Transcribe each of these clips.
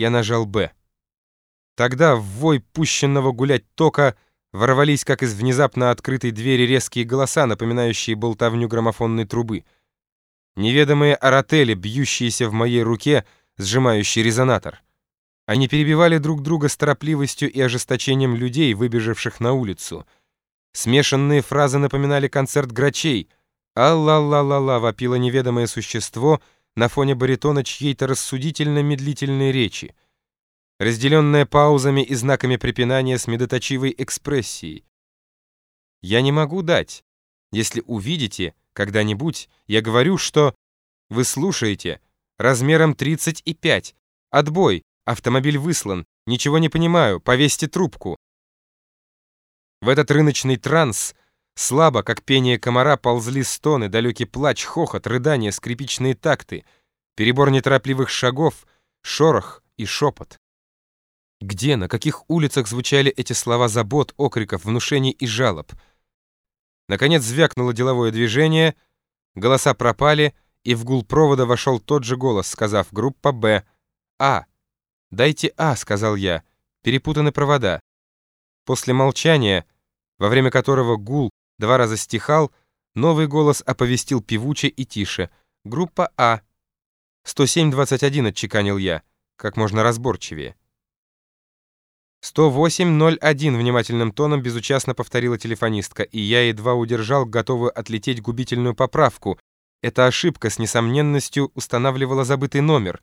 я нажал «Б». Тогда в вой пущенного гулять тока ворвались, как из внезапно открытой двери, резкие голоса, напоминающие болтовню граммофонной трубы. Неведомые аротели, бьющиеся в моей руке, сжимающий резонатор. Они перебивали друг друга с торопливостью и ожесточением людей, выбежавших на улицу. Смешанные фразы напоминали концерт грачей. «Алла-ла-ла-ла» вопило неведомое существо на фоне баритона чьей-то рассудительно-медлительной речи разделенная паузами и знаками препинания с медоточивой экспрессией. Я не могу дать. Если увидите, когда-нибудь, я говорю, что... Вы слушаете. Размером 35. Отбой. Автомобиль выслан. Ничего не понимаю. Повесьте трубку. В этот рыночный транс слабо, как пение комара, ползли стоны, далекий плач, хохот, рыдания, скрипичные такты, перебор неторопливых шагов, шорох и шепот. Где, на каких улицах звучали эти слова забот, окриков, внушений и жалоб? Наконец звякнуло деловое движение, голоса пропали, и в гул провода вошел тот же голос, сказав «Группа Б». «А». «Дайте А», — сказал я. Перепутаны провода. После молчания, во время которого гул два раза стихал, новый голос оповестил певуче и тише. «Группа А». «107-21», — отчеканил я, как можно разборчивее. «108.01», — внимательным тоном безучастно повторила телефонистка, и я едва удержал готовую отлететь губительную поправку. Эта ошибка с несомненностью устанавливала забытый номер.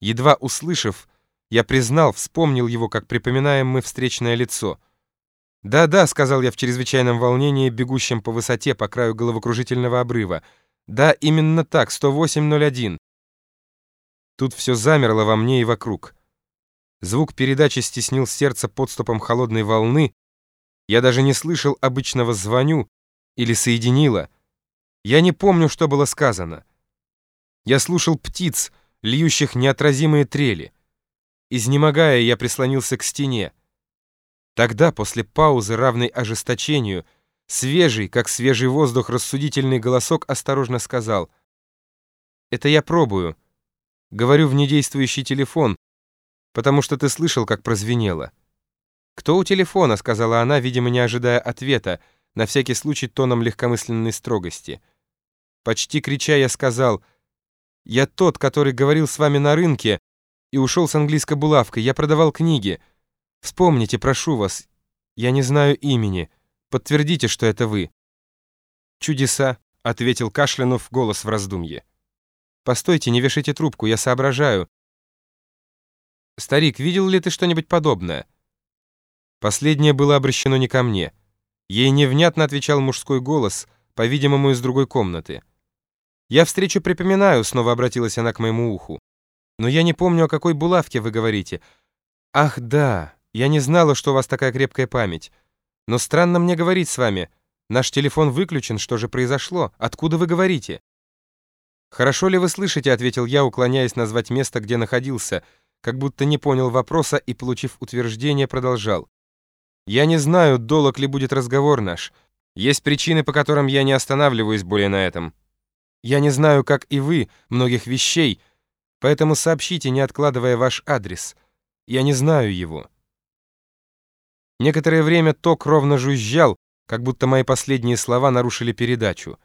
Едва услышав, я признал, вспомнил его, как припоминаем мы встречное лицо. «Да-да», — сказал я в чрезвычайном волнении, бегущем по высоте по краю головокружительного обрыва. «Да, именно так, 108.01». Тут все замерло во мне и вокруг. Звук передачи стеснил сердце подступом холодной волны. Я даже не слышал обычного «звоню» или «соединила». Я не помню, что было сказано. Я слушал птиц, льющих неотразимые трели. Изнемогая, я прислонился к стене. Тогда, после паузы, равной ожесточению, свежий, как свежий воздух, рассудительный голосок осторожно сказал. «Это я пробую. Говорю в недействующий телефон, потому что ты слышал, как прозвенело». «Кто у телефона?» — сказала она, видимо, не ожидая ответа, на всякий случай тоном легкомысленной строгости. Почти крича, я сказал, «Я тот, который говорил с вами на рынке и ушел с английской булавкой. Я продавал книги. Вспомните, прошу вас. Я не знаю имени. Подтвердите, что это вы». «Чудеса», — ответил Кашлянув голос в раздумье. «Постойте, не вешайте трубку, я соображаю. «Старик, видел ли ты что-нибудь подобное?» Последнее было обращено не ко мне. Ей невнятно отвечал мужской голос, по-видимому, из другой комнаты. «Я встречу припоминаю», — снова обратилась она к моему уху. «Но я не помню, о какой булавке вы говорите. Ах, да, я не знала, что у вас такая крепкая память. Но странно мне говорить с вами. Наш телефон выключен, что же произошло? Откуда вы говорите?» «Хорошо ли вы слышите?» — ответил я, уклоняясь назвать место, где находился — как будто не понял вопроса и, получив утверждение, продолжал. «Я не знаю, долг ли будет разговор наш. Есть причины, по которым я не останавливаюсь более на этом. Я не знаю, как и вы, многих вещей, поэтому сообщите, не откладывая ваш адрес. Я не знаю его». Некоторое время ток ровно жужжал, как будто мои последние слова нарушили передачу.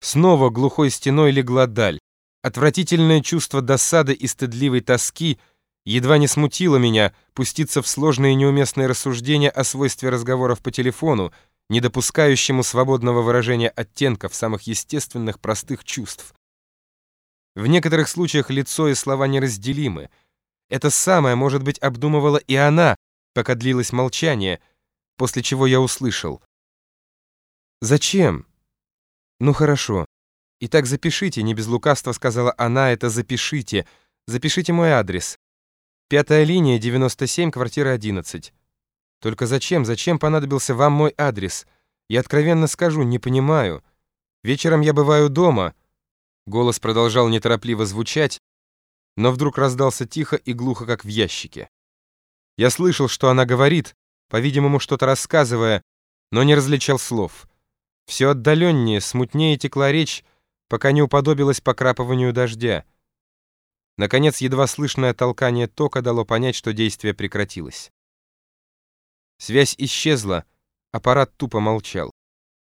Снова глухой стеной легла даль. Отвратительное чувство досады и стыдливой тоски — едва не смутило меня пуститься в сложные неуместные рассуждения о свойстве разговоров по телефону, не допускающему свободного выражения оттенков самых естественных простых чувств. В некоторых случаях лицо и слова неразделимы. Это самое, может быть, обдумывала и она, пока длилось молчание, после чего я услышал. «Зачем?» «Ну хорошо. Итак, запишите, не без лукавства сказала она, это запишите. Запишите мой адрес. Пятая линия, 97, квартира 11. Только зачем, зачем понадобился вам мой адрес? Я откровенно скажу, не понимаю. Вечером я бываю дома. Голос продолжал неторопливо звучать, но вдруг раздался тихо и глухо, как в ящике. Я слышал, что она говорит, по-видимому, что-то рассказывая, но не различал слов. Все отдаленнее, смутнее текла речь, пока не уподобилась покрапыванию дождя. Наконец, едва слышное толкание тока дало понять, что действие прекратилось. Связь исчезла, аппарат тупо молчал.